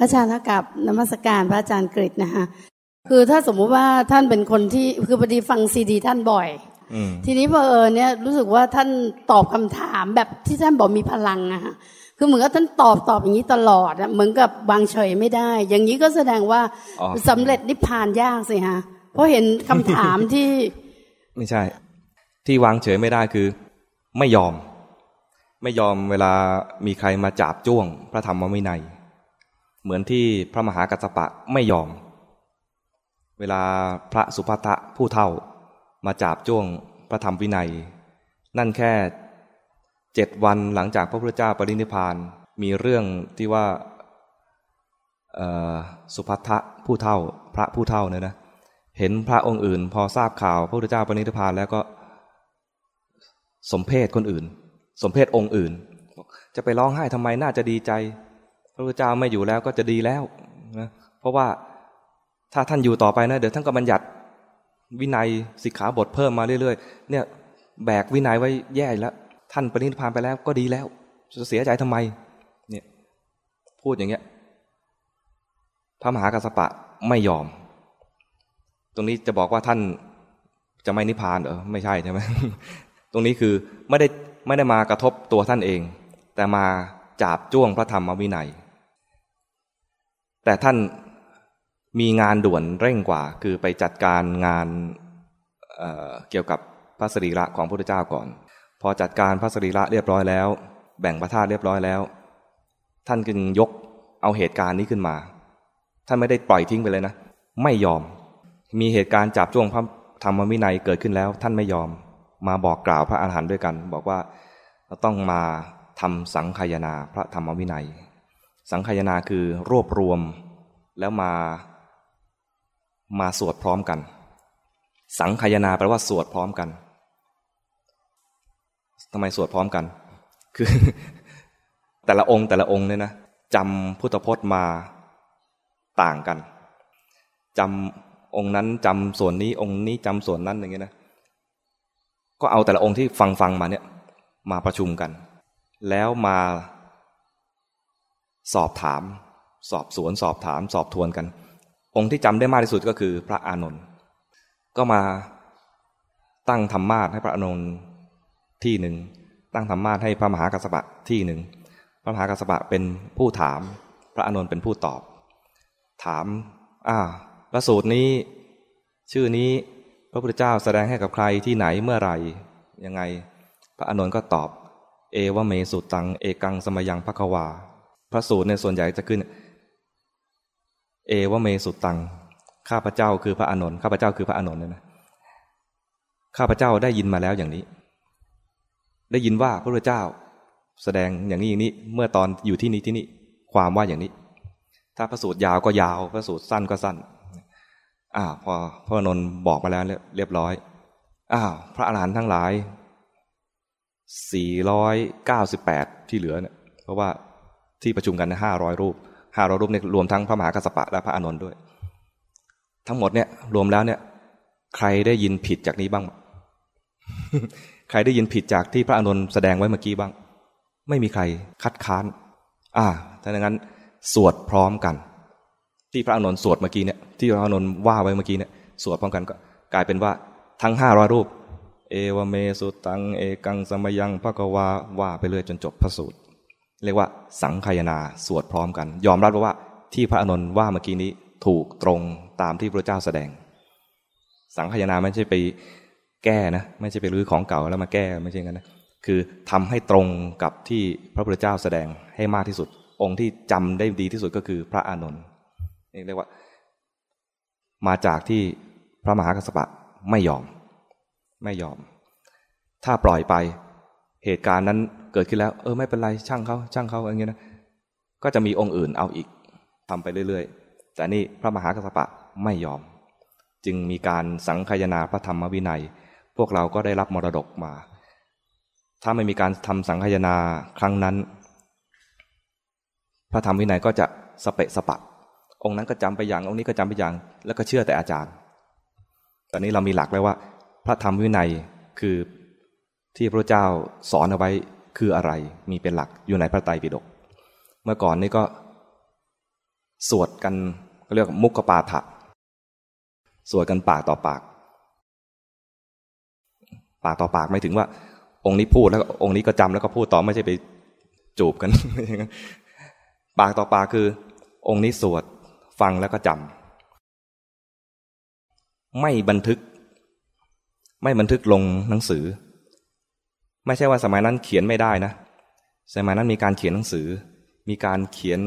พระอาจารย์กับนมัสการพระอาจารย์กฤษนะคะคือถ้าสมมุติว่าท่านเป็นคนที่คือพอดีฟังซีดี ท่านบ่อยทีนี้พอเออเนี่ยรู้สึกว่าท่านตอบคำถามแบบที่ท่านบอกมีพลังอะค่ะคือเหมือนกับท่านตอบตอบอย่างนี้ตลอดอะเหมือนกับวางเฉยไม่ได้ อย่างนี้ก็แสดงว่าสำเร็จนิพพานยากสิฮะเพราะเห็นคำถามที่ ไม่ใช่ ที่วางเฉยไม่ได้คือ ไม่ยอม ไม่ยอมเวลามีใครมาจับจ้วง พระธรรมวินัย เหมือนที่พระมหากัสปะไม่ยอม เวลาพระสุภัทะผู้เท่ามาจับจ้วงพระธรรมวินัย นั่นแค่เจ็ดวันหลังจากพระพุทธเจ้าปรินิพานมีเรื่องที่ว่าสุภัทะผู้เท่า พระผู้เท่าเนี่ยนะ เห็นพระองค์อื่น พอทราบข่าวพระพุทธเจ้าปรินิพานแล้วก็ สมเพศคนอื่น สมเพศองค์อื่น จะไปร้องไห้ทำไมน่าจะดีใจ ระพุทธเจ้าไม่อยู่แล้วก็จะดีแล้วนะเพราะว่าถ้าท่านอยู่ต่อไปนะเดี๋ยวท่านก็บัญญัติวินัยสิกขาบทเพิ่มมาเรื่อยๆ เนี่ยแบกวินัยไว้แย่แล้ว ท่านปรินิพานไปแล้วก็ดีแล้ว จะเสียใจทำไม เนี่ย พูดอย่างเงี้ยพระมหากัสปะไม่ยอม ตรงนี้จะบอกว่าท่านจะไม่นิพานเหรอไม่ใช่ใช่ไหมตรงนี้คือไม่ได้ไม่ได้มากระทบตัวท่านเอง แต่มาจับจ้วงพระธรรมวินัย แต่ท่านมีงานด่วนเร่งกว่า คือไปจัดการงานเเกี่ยวกับพระสรีระของพระพุทธเจ้าก่อน พอจัดการพระสรีระเรียบร้อยแล้ว แบ่งพระธาตุเรียบร้อยแล้ว ท่านจึงยกเอาเหตุการณ์นี้ขึ้นมา ท่านไม่ได้ปล่อยทิ้งไปเลยนะ ไม่ยอม มีเหตุการณ์จับจ้วงพระธรรมวินัยเกิดขึ้นแล้ว ท่านไม่ยอม มาบอกกล่าวพระอาหารหันต์ด้วยกัน บอกว่าเราต้องมาทำสังขยนาพระธรรมวินัย สังขยนาคือรวบรวมแล้วมามาสวดพร้อมกัน สังขยนาแปลว่าสวดพร้อมกันทำไมสวดพร้อมกัน คือ แต่ละองค์แต่ละองค์เนี่ยนะจำพุทธพจน์มาต่างกันจำองค์นั้นจำส่วนนี้องค์นี้จำส่วนนั้นอย่างเงี้ยนะก็เอาแต่ละองค์ที่ฟังฟังมาเนี่ย มาประชุมกัน แล้วมา สอบถาม สอบสวนสอบถาม สอบทวนกัน องค์ที่จำได้มากที่สุดก็คือพระอานนท์ก็มาตั้งธรรมาทให้พระอานนท์ที่หนึ่งตั้งธรรมาทให้พระมหากัสสปะที่หนึ่งพระมหากัสสปะเป็นผู้ถาม พระอานนท์เป็นผู้ตอบ ถามอ่าพระสูตรนี้ ชื่อนี้พระพุทธเจ้าแสดงให้กับใครที่ไหนเมื่อไหร่ยังไง พระอานนท์ก็ตอบ เอวเมสุตัง เอกังสมยังพระควา พระสูตรในส่วนใหญ่จะขึ้น เอวเมสุตัง ข้าพเจ้าคือพระอานนท์ข้าพเจ้าคือพระอานนท์เนี่ยนะข้าพเจ้าได้ยินมาแล้วอย่างนี้ ได้ยินว่าพระพุทธเจ้า แสดงอย่างนี้อย่างนี้ เมื่อตอนอยู่ที่นี้ที่นี่ความว่าอย่างนี้ ถ้าพระสูตรยาวก็ยาว พระสูตรสั้นก็สั้นอ่าพอพระอานนท์บอกมาแล้วเรียบร้อยอ้าวพระอรหันต์ทั้งหลายสี่ร้อยเก้าสิบแปดที่เหลือเนี่ยเพราะว่า ที่ประชุมกันห้าร้อยรูปห้าร้อยรูปเนี่ยรวมทั้งพระมหากัสสปะและพระอานนท์ด้วย ทั้งหมดเนี่ยรวมแล้วเนี่ย ใครได้ยินผิดจากนี้บ้าง ใครได้ยินผิดจากที่พระอานนท์แสดงไว้เมื่อกี้บ้าง ไม่มีใครคัดค้าน อ่าถ้าอย่างนั้นสวดพร้อมกัน ที่พระอานนท์สวดเมื่อกี้เนี่ยที่พระอานนท์ว่าไว้เมื่อกี้เนี่ยสวดพร้อมกันก็กลายเป็นว่าทั้งห้าร้อยรูป เอวเมสุตัง เอกังสมยังพระกวาว่าไปเรื่อยจนจบพระสูตร เรียกว่า สังขยนาสวดพร้อมกัน ยอมรับว่าที่พระอนุนว่าเมื่อกี้นี้ถูกตรงตามที่พระเจ้าแสดง สังขยนาไม่ใช่ไปแก้นะ ไม่ใช่ไปรื้อของเก่าแล้วมาแก้ไม่ใช่งั้นนะคือทำให้ตรงกับที่พระพุทธเจ้าแสดงให้มากที่สุด องค์ที่จำได้ดีที่สุดก็คือพระอานนท์นี่เรียกว่า มาจากที่พระมหากัสปะไม่ยอม ไม่ยอม ถ้าปล่อยไปเหตุการณ์นั้น เกิดขึ้นแล้ว เออไม่เป็นไรช่างเขาช่างเขาอย่างเงี้ยนะก็จะมีองค์อื่นเอาอีกทำไปเรื่อย ๆ แต่นี่พระมหากัสปะไม่ยอม จึงมีการสังคายนาพระธรรมวินัย พวกเราก็ได้รับมรดกมา ถ้าไม่มีการทำสังคายนาครั้งนั้น พระธรรมวินัยก็จะสเปะสปะ องค์นั้นก็จำไปอย่างองค์นี้ก็จำไปอย่าง แล้วก็เชื่อแต่อาจารย์ตอนนี้เรามีหลักแล้วว่า พระธรรมวินัยคือที่พระเจ้าสอนเอาไว้ คืออะไรมีเป็นหลักอยู่ในพระไตรปิฎกเมื่อก่อนนี่ก็ สวดกันเรียกมุกปาฐะสวดกันปากต่อปาก ปากต่อปากไม่ถึงว่า องค์นี้พูดแล้วองค์นี้ก็จำแล้วก็พูดต่อไม่ใช่ไปจูบกัน ปากต่อปากคือ องค์นี้สวดฟังแล้วก็จำไม่บันทึก ไม่บันทึกลงหนังสือ ไม่ใช่ว่าสมัยนั้นเขียนไม่ได้นะ สมัยนั้นมีการเขียนหนังสือ มีการเขียน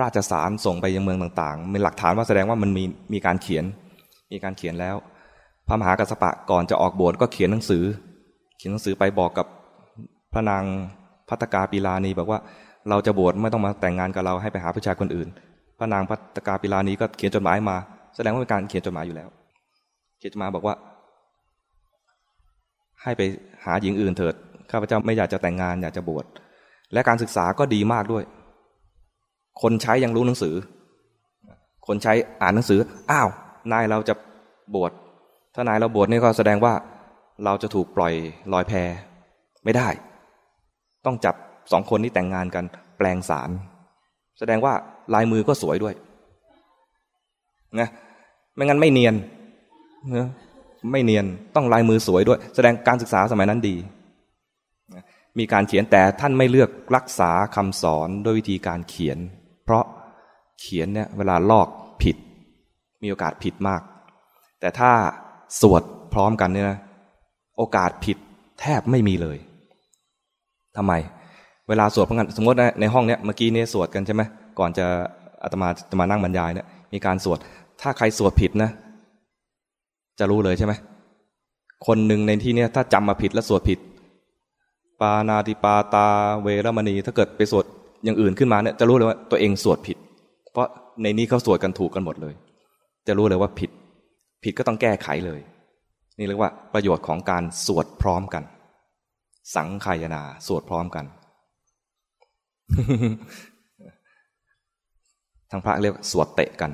ราชสารส่งไปยังเมืองต่างๆมีหลักฐานว่าแสดงว่ามันมีมีการเขียน มีการเขียนแล้ว พระมหากัสปะก่อนจะออกบวชก็เขียนหนังสือ เขียนหนังสือไปบอกกับพระนางพัตกาปีลานีบอกว่าเราจะบวชไม่ต้องมาแต่งงานกับเราให้ไปหาผู้ชายคนอื่น พระนางพัตกาปีลานีก็เขียนจดหมายมา แสดงว่าเป็นการเขียนจดหมายอยู่แล้ว เขียนจดหมายบอกว่า ให้ไป หาหญิงอื่นเถิดข้าพเจ้าไม่อยากจะแต่งงานอยากจะบวชและการศึกษาก็ดีมากด้วย คนใช้ยังรู้หนังสือ คนใช้อ่านหนังสือ อ้าว นายเราจะบวชถ้านายเราบวชนี่ก็แสดงว่า เราจะถูกปล่อยลอยแพไม่ได้ ต้องจับสองคนนี้แต่งงานกัน แปลงสารแสดงว่าลายมือก็สวยด้วยนะไม่งั้นไม่เนียนนะ ไม่เนียนต้องลายมือสวยด้วย แสดงการศึกษาสมัยนั้นดี มีการเขียนแต่ท่านไม่เลือกรักษาคำสอนด้วยวิธีการเขียน เพราะเขียนเนี่ยเวลาลอกผิด มีโอกาสผิดมาก แต่ถ้าสวดพร้อมกันเนี่ยนะโอกาสผิดแทบไม่มีเลยทำไม เวลาสวดพร้อมกันสมมติในห้องเนี้ยเมื่อกี้เนี่ยสวดกันใช่ไหมก่อนจะอาตมาจะมานั่งบรรยายเนี่ยมีการสวด ถ้าใครสวดผิดนะ จะรู้เลยใช่ไหมคนหนึ่งในที่เนี้ยถ้าจำมาผิดแล้วสวดผิด ปานาติปาตาเวรมณี ถ้าเกิดไปสวดอย่างอื่นขึ้นมาเนี่ยจะรู้เลยว่าตัวเองสวดผิด เพราะในนี้เขาสวดกันถูกกันหมดเลย จะรู้เลยว่าผิด ผิดก็ต้องแก้ไขเลย นี่เรียกว่าประโยชน์ของการสวดพร้อมกัน สังขายนาสวดพร้อมกันทางพระเรียกสวดเตะกัน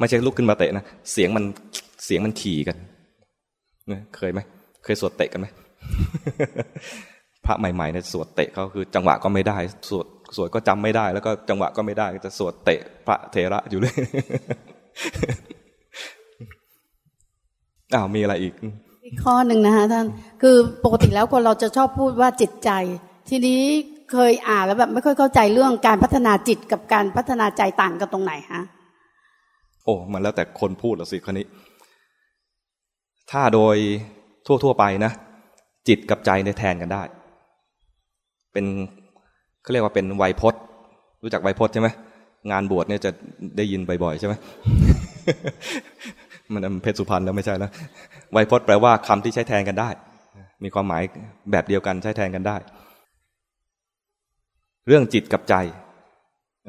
ไม่ใช่ลุกขึ้นมาเตะนะเสียงมันเสียงมันขี่กันเคยไหมเคยสวดเตะกันไหมพระใหม่ๆเนี่ยสวดเตะเขาคือ จังหวะก็ไม่ได้ สวดสวดก็จำไม่ได้ แล้วก็จังหวะก็ไม่ได้จะสวดเตะพระเทระอยู่เลยอ้าวมีอะไรอีกอีกข้อหนึ่งนะคะท่านคือปกติแล้วคนเราจะชอบพูดว่าจิตใจ ทีนี้เคยอ่านแล้วแบบไม่ค่อยเข้าใจเรื่องการพัฒนาจิตกับการพัฒนาใจต่างกันตรงไหนฮะ อ้มันแล้วแต่คนพูดละสิคนนี้ ถ้าโดยทั่ว ๆ ไปนะ จิตกับใจในแทนกันได้ เป็นเขาเรียกว่าเป็นไวยพจน์รู้จักไวยพจน์ใช่ไหมงานบวชเนี่ยจะได้ยินบ่อยๆใช่ไหมมันเพชรสุพรรณแล้วไม่ใช่แล้วไวยพจน์แปลว่าคำที่ใช้แทนกันได้ มีความหมายแบบเดียวกันใช้แทนกันได้ เรื่องจิตกับใจ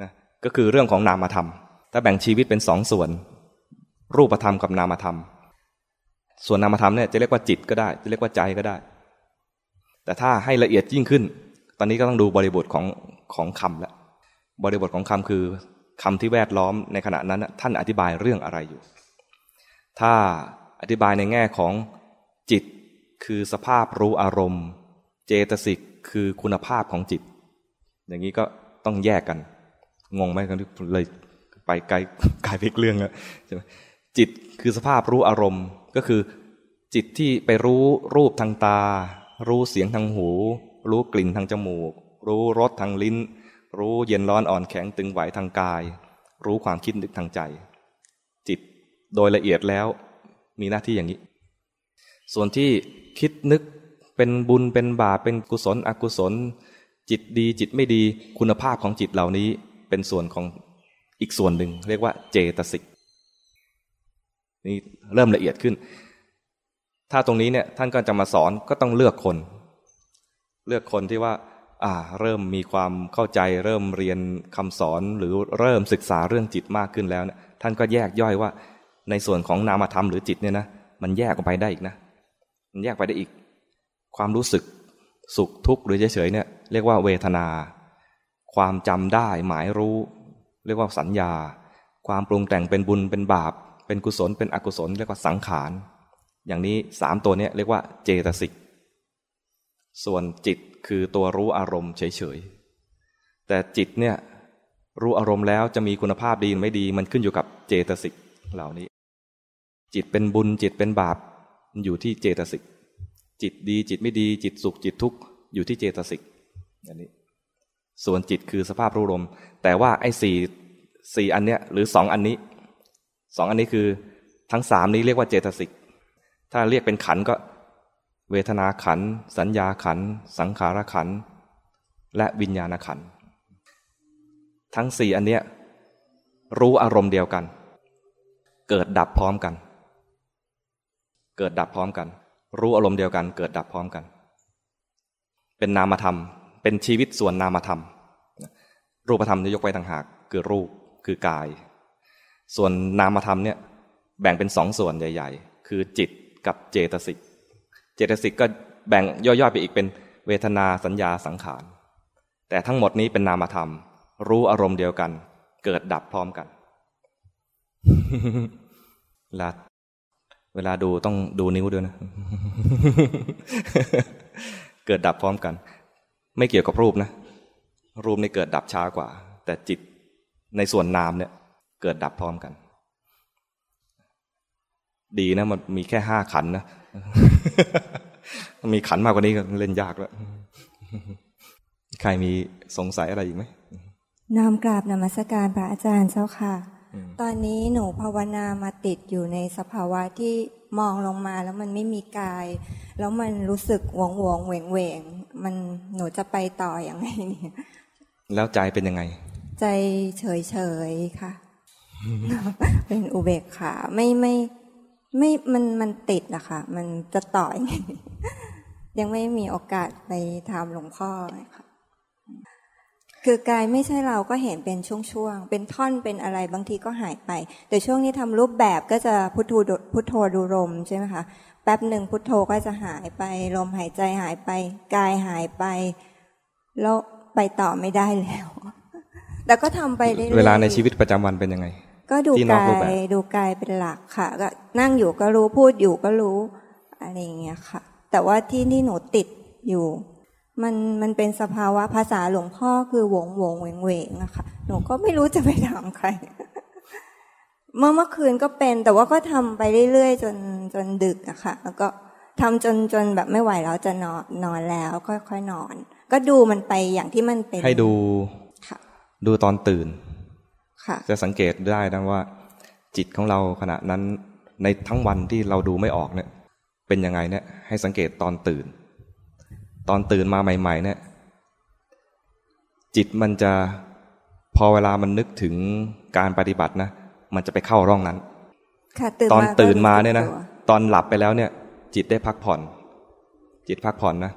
นะก็คือเรื่องของนามธรรม ถ้าแบ่งชีวิตเป็นสองส่วน รูปธรรมกับนามธรรม ส่วนนามธรรมเนี่ยจะเรียกว่าจิตก็ได้ จะเรียกว่าใจก็ได้ แต่ถ้าให้ละเอียดยิ่งขึ้น ตอนนี้ก็ต้องดูบริบทของของคำแล้วบริบทของคำคือคำที่แวดล้อมในขณะนั้นท่านอธิบายเรื่องอะไรอยู่ ถ้าอธิบายในแง่ของจิตคือสภาพรู้อารมณ์ เจตสิกคือคุณภาพของจิต อย่างนี้ก็ต้องแยกกัน งงไหมกันเลย ไปไกลไกลไปเรื่องแล้วใช่ไหมจิตคือสภาพรู้อารมณ์ ก็คือ จิตที่ไปรู้รูปทางตา รู้เสียงทางหู รู้กลิ่นทางจมูก รู้รสทางลิ้น รู้เย็นร้อนอ่อนแข็งตึงไหวทางกาย รู้ความคิดนึกทางใจ จิตโดยละเอียดแล้วมีหน้าที่อย่างนี้ ส่วนที่คิดนึกเป็นบุญเป็นบาปเป็นกุศล อกุศล จิตดีจิตไม่ดีคุณภาพของจิตเหล่านี้เป็นส่วนของ อีกส่วนหนึ่งเรียกว่าเจตสิกนี่เริ่มละเอียดขึ้น ถ้าตรงนี้เนี่ยท่านก็จะมาสอนก็ต้องเลือกคน เลือกคนที่ว่าอ่าเริ่มมีความเข้าใจ เริ่มเรียนคำสอนหรือเริ่มศึกษาเรื่องจิตมากขึ้นแล้วเนี่ยท่านก็แยกย่อยว่า ในส่วนของนามธรรมหรือจิตเนี่ยนะมันแยกออกไปได้อีกนะ มันแยกไปได้อีก ความรู้สึกสุขทุกข์หรือเฉยๆเนี่ยเรียกว่าเวทนา ความจำได้หมายรู้ เรียกว่าสัญญา ความปรุงแต่งเป็นบุญเป็นบาป เป็นกุศลเป็นอกุศลเรียกว่าสังขาร อย่างนี้สามตัวนี้เรียกว่าเจตสิก ส่วนจิตคือตัวรู้อารมณ์เฉยๆ แต่จิตเนี่ยรู้อารมณ์แล้วจะมีคุณภาพดีไม่ดี มันขึ้นอยู่กับเจตสิกเหล่านี้ จิตเป็นบุญจิตเป็นบาปอยู่ที่เจตสิก จิตดีจิตไม่ดี จิตสุขจิตทุกข์อยู่ที่เจตสิกอันนี้ส่วนจิตคือสภาพรู้ลม แต่ว่าไอ้สี่สี่อันเนี้ยหรือสองอันนี้สองอันนี้คือทั้งสามนี้เรียกว่าเจตสิก ถ้าเรียกเป็นขันก็ เวทนาขัน สัญญาขัน สังขารขัน และวิญญาณขัน ทั้งสี่อันเนี้ยรู้อารมณ์เดียวกัน เกิดดับพร้อมกัน เกิดดับพร้อมกัน รู้อารมณ์เดียวกัน เกิดดับพร้อมกัน เป็นนามธรรม เป็นชีวิตส่วนนามธรรม รูปธรรมจะยกไว้ต่างหากคือรูปคือกาย ส่วนนามธรรมเนี่ยแบ่งเป็นสองส่วนใหญ่ ๆ คือจิตกับเจตสิก เจตสิกก็แบ่งย่อยๆไปอีกเป็นเวทนาสัญญาสังขาร แต่ทั้งหมดนี้เป็นนามธรรม รู้อารมณ์เดียวกัน เกิดดับพร้อมกันเวลาเวลาดูต้องดูนิ้วด้วยนะ เกิดดับพร้อมกัน ไม่เกี่ยวกับรูปนะ รูปนี่เกิดดับช้ากว่า แต่จิตในส่วนนามเนี่ยเกิดดับพร้อมกัน ดีนะมันมีแค่ห้าขันนะมีขันมากกว่านี้ก็เล่นยากแล้วใครมีสงสัยอะไรอีกไหมนามกราบนมัสการพระอาจารย์เจ้าค่ะ ตอนนี้หนูภาวนามาติดอยู่ในสภาวะที่มองลงมาแล้วมันไม่มีกาย แล้วมันรู้สึกหวงหวงเหวงเหวงมันหนูจะไปต่ออยังไงเนี่ย แล้วใจเป็นยังไง ใจเฉยเฉยค่ะ เป็นอุเบกขาไม่ไม่ไม่มันมันติดนะคะมันจะต่อยยังไม่มีโอกาสไปทำหลวงพ่อค่ะคือกายไม่ใช่เราก็เห็นเป็นช่วงๆ เป็นท่อนเป็นอะไรบางทีก็หายไป แต่ช่วงนี้ทำรูปแบบก็จะพุทโธพุทโธดูลมใช่ไหมคะ แป๊บหนึ่งพุทโธก็จะหายไป ลมหายใจหายไป กายหายไป แล้ว ไปต่อไม่ได้แล้ว แต่ก็ทำไปเรื่อยๆเวลาในชีวิตประจำวันเป็นยังไง ก็ดูกายดูกายเป็นหลักค่ะ ก็นั่งอยู่ก็รู้พูดอยู่ก็รู้อะไรอย่างเงี้ยค่ะ แต่ว่าที่นี่หนูติดอยู่ มันมันเป็นสภาวะภาษาหลวงพ่อคือวงวงเวงเวงอะค่ะ หนูก็ไม่รู้จะไปถามใคร เมื่อเมื่อคืนก็เป็น แต่ว่าก็ทำไปเรื่อยๆ จนจนดึกอะค่ะ แล้วก็ทำจนจนแบบไม่ไหวแล้วจะนอนนอนแล้วค่อยๆนอน ก็ดูมันไปอย่างที่มันเป็น ให้ดูดูตอนตื่นค่ะจะสังเกตได้นะว่า จิตของเราขณะนั้น ในทั้งวันที่เราดูไม่ออกเนี่ย เป็นยังไงเนี่ยให้สังเกตตอนตื่น ตอนตื่นมาใหม่ๆเนี่ยจิตมันจะพอเวลามันนึกถึงการปฏิบัตินะมันจะไปเข้าร่องนั้นตอนตื่นมาเนี่ยนะตอนหลับไปแล้วเนี่ย จิตได้พักผ่อน จิตพักผ่อนนะ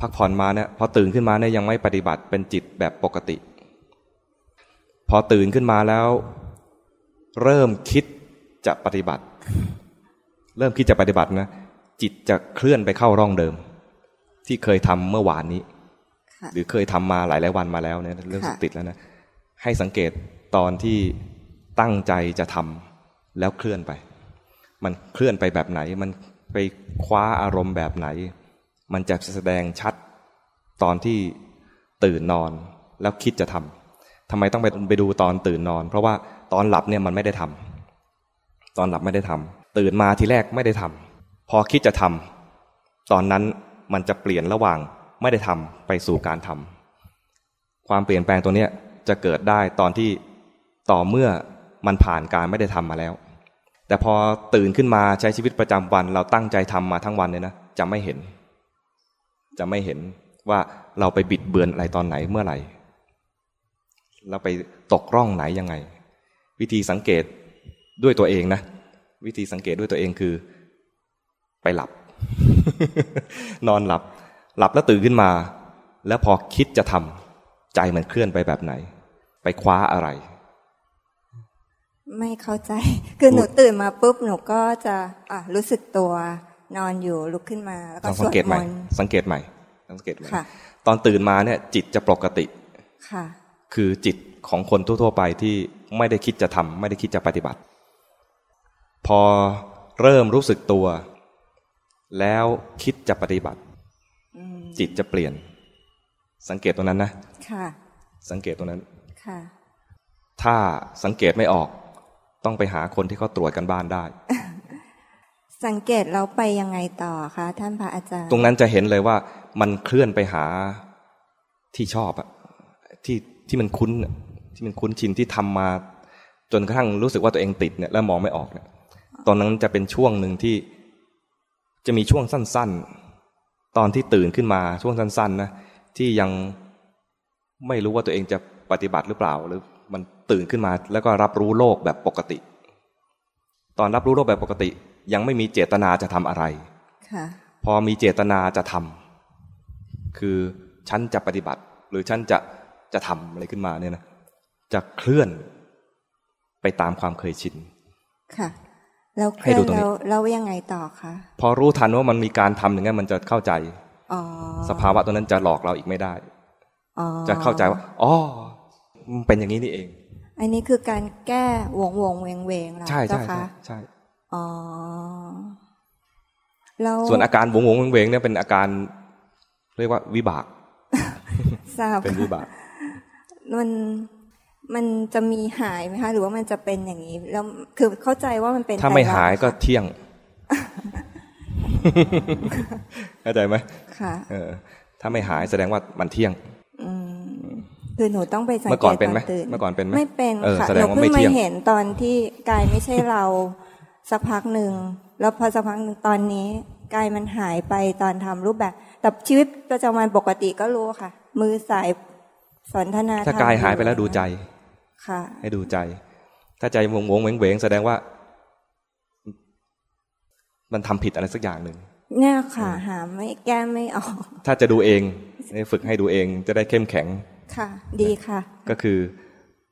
พักผ่อนมาเนี่ยพอตื่นขึ้นมาเนี่ยยังไม่ปฏิบัติเป็นจิตแบบปกติ พอตื่นขึ้นมาแล้ว เริ่มคิดจะปฏิบัติ เริ่มคิดจะปฏิบัตินะจิตจะเคลื่อนไปเข้าร่องเดิม ที่เคยทำเมื่อวานนี้ หรือเคยทำมาหลายหลายวันมาแล้วเนี่ยเรื่องติดแล้วนะให้สังเกตตอนที่ตั้งใจจะทำแล้วเคลื่อนไป มันเคลื่อนไปแบบไหน มันไปคว้าอารมณ์แบบไหน มันจะแสดงชัดตอนที่ตื่นนอนแล้วคิดจะทำทำไมต้องไปไปดูตอนตื่นนอน เพราะว่าตอนหลับเนี่ยมันไม่ได้ทำตอนหลับไม่ได้ทำตื่นมาทีแรกไม่ได้ทำพอคิดจะทำตอนนั้นมันจะเปลี่ยนระหว่างไม่ได้ทำไปสู่การทำความเปลี่ยนแปลงตัวเนี้ยจะเกิดได้ตอนที่ต่อเมื่อมันผ่านการไม่ได้ทำมาแล้ว แต่พอตื่นขึ้นมาใช้ชีวิตประจำวัน เราตั้งใจทำมาทั้งวันเนี่ยนะจะไม่เห็น จะไม่เห็นว่าเราไปบิดเบือนอะไรตอนไหนเมื่อไหร่ เราไปตกร่องไหนยังไง วิธีสังเกตด้วยตัวเองนะ วิธีสังเกตด้วยตัวเองคือ ไปหลับ นอนหลับ หลับแล้วตื่นขึ้นมา แล้วพอคิดจะทำใจมันเคลื่อนไปแบบไหน ไปคว้าอะไร ไม่เข้าใจ คือหนูตื่นมาปุ๊บหนูก็จะอะรู้สึกตัว นอนอยู่ลุกขึ้นมาแล้วก็สังเกตใหม่สังเกตใหม่ สังเกตใหม่ตอนตื่นมาเนี่ย จิตจะปกติค่ะ คือจิตของคนทั่ว ๆ ไปที่ไม่ได้คิดจะทำไม่ได้คิดจะปฏิบัติ พอเริ่มรู้สึกตัว แล้วคิดจะปฏิบัติ จิตจะเปลี่ยน สังเกตตรงนั้นนะค่ะ สังเกตตรงนั้นค่ะ ถ้าสังเกตไม่ออก ต้องไปหาคนที่เขาตรวจกันบ้านได้ สังเกตแล้วไปยังไงต่อคะท่านพระอาจารย์ ตรงนั้นจะเห็นเลยว่ามันเคลื่อนไปหาที่ชอบอะที่ที่มันคุ้นที่มันคุ้นชินที่ทำมา จนกระทั่งรู้สึกว่าตัวเองติดเนี่ยแล้วมองไม่ออกเนี่ยตอนนั้นจะเป็นช่วงหนึ่งที่จะมีช่วงสั้น ๆ ตอนที่ตื่นขึ้นมาช่วงสั้น ๆ นะ ที่ยังไม่รู้ว่าตัวเองจะปฏิบัติหรือเปล่า หรือมันตื่นขึ้นมาแล้วก็รับรู้โลกแบบปกติ ตอนรับรู้โลกแบบปกติ ยังไม่มีเจตนาจะทำอะไรค่ะพอมีเจตนาจะทำคือฉันจะปฏิบัติ หรือฉันจะจะทำอะไรขึ้นมาเนี่ยนะจะเคลื่อนไปตามความเคยชินค่ะแล้วเคให้ลื่อดูนตรงนี้แล้วแล้วยังไงต่อคะพอรู้ทันว่ามันมีการทำอย่างนั้นมันจะเข้าใจอ๋อสภาวะตัวนั้นจะหลอกเราอีกไม่ได้อ๋อจะเข้าใจว่าอ๋อมันเป็นอย่างนี้นี่เอง อันนี้คือการแก้วงวงเวงเวงเหรอใช่เจ้าใช่ใช่คะใช่ อ๋อแล้วส่วนอาการวงวงเวงๆเนี่ยเป็นอาการ เรียกว่าวิบากทราบเป็นวิบากมันมันจะมีหายไหมคะหรือว่ามันจะเป็นอย่างนี้ แล้วคือเข้าใจว่ามันเป็นถ้าไม่ตรลักษณ์หายก็ค่ะเที่ยงเข้าใจไหมค่ะเออ ถ้าไม่หายแสดงว่ามันเที่ยงอืมคือหนูต้องไปสังเมื่เกอก่อนตเป็นไหมตอนตื่นเมื่อก่อนเป็นไหมไม่เป็นเออค่ะแสดหงนูว่าเพิ่ไม่งเที่มายงเห็นตอนที่กายไม่ใช่เรา สักพักหนึ่ง แล้วพอสักพักหนึ่งตอนนี้กายมันหายไปตอนทำรูปแบบ แต่ชีวิตประจำวันปกติก็รู้ค่ะ มือสายสนทนาถ้าธรรมกายหายไปแล้วดูใจ ค่ะ ให้ดูใจ ถ้าใจวงวงเวงเวงๆแสดงว่า มันทำผิดอะไรสักอย่างหนึ่งเนี่ยค่ะ หาไม่แก้ไม่ออก ถ้าจะดูเองให้ฝึกให้ดูเองจะได้เข้มแข็ง ค่ะ ดีค่ะ ก็คือ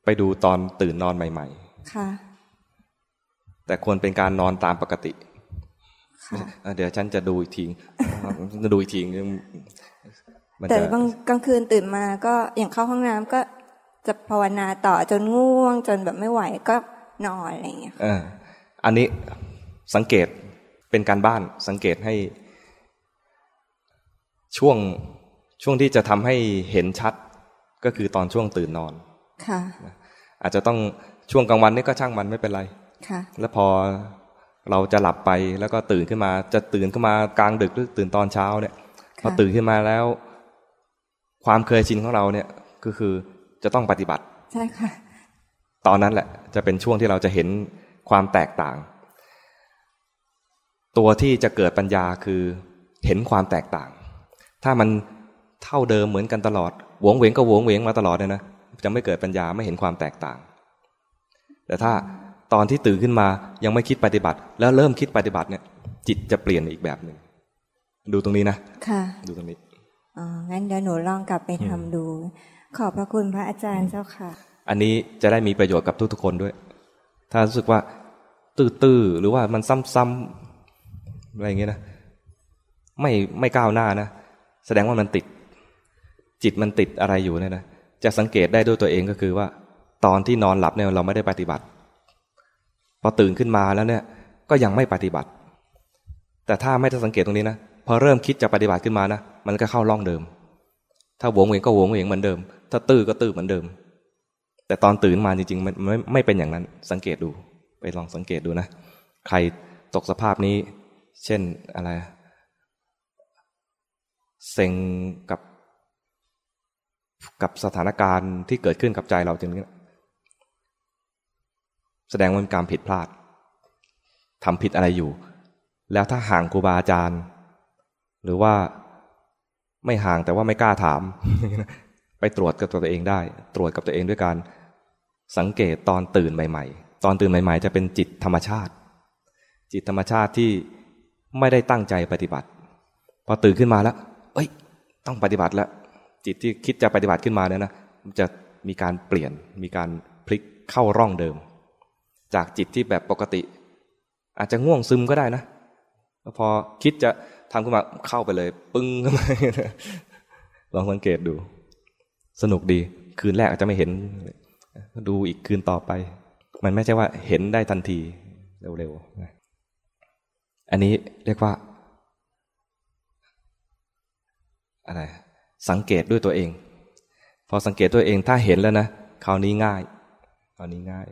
ไปดูตอนตื่นนอนใหม่ค่ะๆ แต่ควรเป็นการนอนตามปกติค่ะเออเดี๋ยวฉันจะดูอีกทีจะดูอีกทีมันแต่จะบางกลางคืนตื่นมาก็อย่างเข้าห้องน้ำก็จะภาวนาต่อจนง่วง จนแบบไม่ไหวก็นอนอะไรอย่างเงี้ยค่ะเอออันนี้สังเกตเป็นการบ้านสังเกตให้ ช่วงช่วงที่จะทำให้เห็นชัดก็คือตอนช่วงตื่นนอน ค่ะ อาจจะต้องช่วงกลางวันนี่ก็ช่างมันไม่เป็นไรค่ะ แล้วพอเราจะหลับไปแล้วก็ตื่นขึ้นมา จะตื่นขึ้นมากลางดึกหรือตื่นตอนเช้าเนี่ยพอตื่นขึ้นมาแล้ว ความเคยชินของเราเนี่ยก็คือจะต้องปฏิบัติ ใช่ค่ะ ตอนนั้นแหละ จะเป็นช่วงที่เราจะเห็นความแตกต่าง ตัวที่จะเกิดปัญญาคือเห็นความแตกต่าง ถ้ามันเท่าเดิมเหมือนกันตลอดหวงเหวงก็หวงเหวงมาตลอดเนี่ยนะจะไม่เกิดปัญญาไม่เห็นความแตกต่าง แต่ถ้า ตอนที่ตื่นขึ้นมายังไม่คิดปฏิบัติ แล้วเริ่มคิดปฏิบัติเนี่ย จิตจะเปลี่ยนอีกแบบหนึ่งดูตรงนี้นะค่ะ ดูตรงนี้อ๋องั้นเดี๋ยวหนูลองกลับไปทำดู ขอบพระคุณพระอาจารย์เจ้าค่ะ อันนี้จะได้มีประโยชน์กับทุกๆคนด้วย ถ้ารู้สึกว่าตื้อๆหรือว่ามันซ้ำๆอะไรอย่างเงี้ยนะไม่ไม่ก้าวหน้านะแสดงว่ามันติด จิตมันติดอะไรอยู่เนี่ยนะจะสังเกตได้ด้วยตัวเองก็คือว่า ตอนที่นอนหลับเนี่ยเราไม่ได้ปฏิบัติ พอตื่นขึ้นมาแล้วเนี่ย ก็ยังไม่ปฏิบัติ แต่ถ้าไม่ได้สังเกตตรงนี้นะพอเริ่มคิดจะปฏิบัติขึ้นมานะมันก็เข้าร่องเดิม ถ้าหวงเวงก็หวงเวงเหมือนเดิม ถ้าตื้อก็ตื้อเหมือนเดิม แต่ตอนตื่นมาจริงๆมันไม่ไม่เป็นอย่างนั้น สังเกตดู ไปลองสังเกตดูนะ ใครตกสภาพนี้ เช่นอะไรเซ็งกับกับสถานการณ์ที่เกิดขึ้นกับใจเราจริงๆ แสดงว่าเป็นการผิดพลาดทำผิดอะไรอยู่ แล้วถ้าห่างครูบาอาจารย์ หรือว่าไม่ห่างแต่ว่าไม่กล้าถาม ไปตรวจกับตัวเองได้ ตรวจกับตัวเองด้วยการสังเกตตอนตื่นใหม่ ๆ ตอนตื่นใหม่ ๆ จะเป็นจิตธรรมชาติ จิตธรรมชาติที่ไม่ได้ตั้งใจปฏิบัติ พอตื่นขึ้นมาแล้ว เอ้ย ต้องปฏิบัติแล้ว จิตที่คิดจะปฏิบัติขึ้นมาเนี่ยนะ จะมีการเปลี่ยน มีการพลิกเข้าร่องเดิม จากจิตที่แบบปกติ อาจจะง่วงซึมก็ได้นะพอคิดจะทำขึ้นมาเข้าไปเลย ปึ้งเข้ามาลองสังเกตดู สนุกดี คืนแรกอาจจะไม่เห็น ดูอีกคืนต่อไป มันไม่ใช่ว่าเห็นได้ทันทีเร็วๆอันนี้เรียกว่า อะไร สังเกตด้วยตัวเอง พอสังเกตตัวเองถ้าเห็นแล้วนะคราวนี้ง่ายอันนี้ง่าย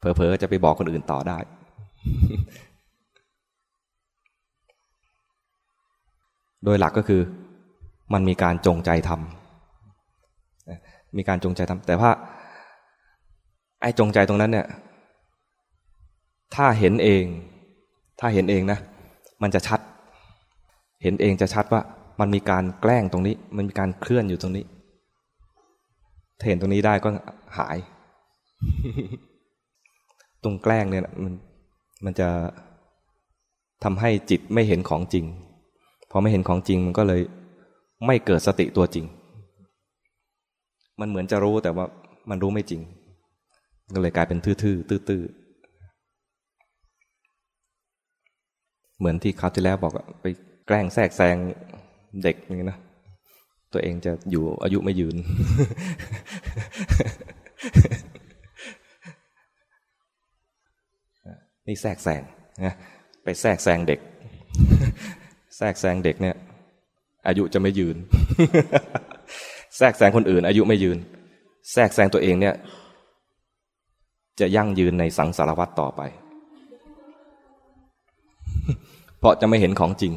เผลอๆจะไปบอกคนอื่นต่อได้ โดยหลักก็คือ มันมีการจงใจทำมีการจงใจทำแต่ว่า ไอ้จงใจตรงนั้นเนี่ย ถ้าเห็นเอง ถ้าเห็นเองนะ มันจะชัด เห็นเองจะชัดว่า มันมีการแกล้งตรงนี้ มันมีการเคลื่อนอยู่ตรงนี้ถ้าเห็นตรงนี้ได้ก็หาย ตรงแกล้งเนี่ยมันมันจะทำให้จิตไม่เห็นของจริง พอไม่เห็นของจริงมันก็เลยไม่เกิดสติตัวจริง มันเหมือนจะรู้แต่ว่ามันรู้ไม่จริง ก็เลยกลายเป็นทื่อๆตื้อๆเหมือนที่คราวที่แล้วบอกไปแกล้งแทรกแซงเด็กนี่นะตัวเองจะอยู่อายุไม่ยืน นี่แทรกแซงนะไปแทรกแซงเด็ก แทรกแซงเด็กเนี่ย อายุจะไม่ยืน แทรกแซงคนอื่น อายุไม่ยืน แทรกแซงตัวเองเนี่ย จะยั่งยืนในสังสารวัตรต่อไป เพราะจะไม่เห็นของจริง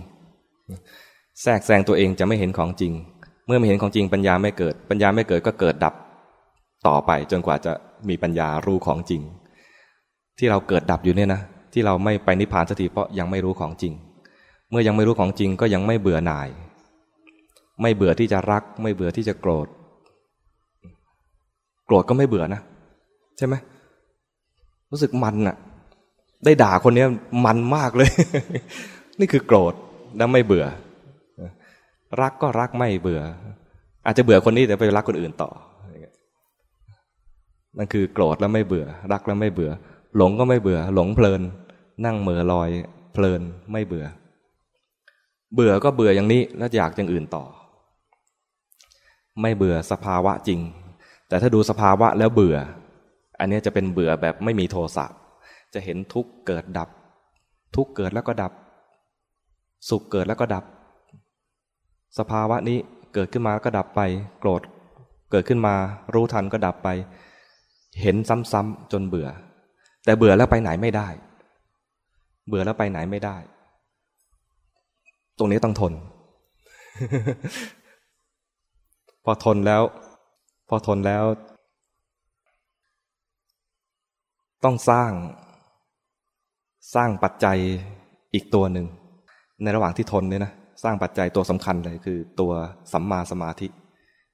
แทรกแซงตัวเองจะไม่เห็นของจริง เมื่อไม่เห็นของจริง ปัญญาไม่เกิด ปัญญาไม่เกิดก็เกิดดับต่อไปจนกว่าจะมีปัญญารู้ของจริง ที่เราเกิดดับอยู่เนี่ยนะที่เราไม่ไปนิพพานสักทีเพราะยังไม่รู้ของจริง เมื่อยังไม่รู้ของจริงก็ยังไม่เบื่อหน่าย ไม่เบื่อที่จะรัก ไม่เบื่อที่จะโกรธ โกรธก็ไม่เบื่อนะ ใช่ไหมรู้สึกมันอะได้ด่าคนนี้มันมากเลย นี่คือโกรธแล้วไม่เบื่อ รักก็รักไม่เบื่อ อาจจะเบื่อคนนี้แต่ไปรักคนอื่นต่อนั่นคือโกรธแล้วไม่เบื่อ รักแล้วไม่เบื่อ หลงก็ไม่เบื่อ หลงเพลิน นั่งเหมือลอย เพลินไม่เบื่อ เบื่อก็เบื่ออย่างนี้แล้วอยากอย่างอื่นต่อ ไม่เบื่อสภาวะจริง แต่ถ้าดูสภาวะแล้วเบื่อ อันนี้จะเป็นเบื่อแบบไม่มีโทสะจะเห็นทุกเกิดดับ ทุกเกิดแล้วก็ดับ สุขเกิดแล้วก็ดับ สภาวะนี้เกิดขึ้นมาก็ดับไป โกรธเกิดขึ้นมารู้ทันก็ดับไป เห็นซ้ำๆจนเบื่อ แต่เบื่อแล้วไปไหนไม่ได้ เบื่อแล้วไปไหนไม่ได้ ตรงนี้ต้องทน พอทนแล้ว พอทนแล้ว ต้องสร้าง สร้างปัจจัยอีกตัวหนึ่ง ในระหว่างที่ทนเนี่ยนะสร้างปัจจัยตัวสำคัญเลยคือ ตัวสัมมาสมาธิ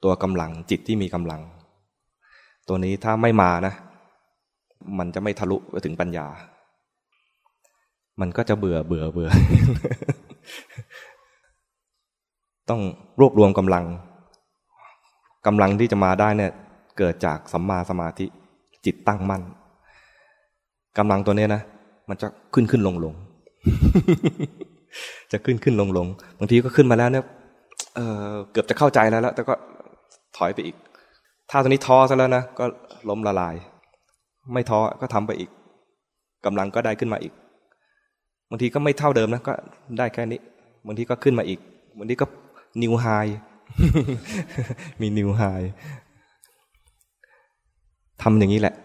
ตัวกำลังจิตที่มีกำลัง ตัวนี้ถ้าไม่มานะ มันจะไม่ทะลุไปถึงปัญญา มันก็จะเบื่อเบื่อเบื่อ ต้องรวบรวมกำลังกำลังที่จะมาได้เนี่ย เกิดจากสัมมาสมาธิจิตตั้งมั่นกำลังตัวนี้นะมันจะขึ้นขึ้นลงลงจะขึ้นขึ้นลงลงบางทีก็ขึ้นมาแล้วเนี่ยเเกือบจะเข้าใจแล้วแล้วแต่ก็ถอยไปอีก ถ้าตอนนี้ท้อซะแล้วนะก็ล้มละลาย ไม่ท้อก็ทำไปอีกกำลังก็ได้ขึ้นมาอีกบางทีก็ไม่เท่าเดิมนะก็ได้แค่นี้บางทีก็ขึ้นมาอีกบางทีก็นิวไฮมีนิวไฮทำอย่างนี้แหละ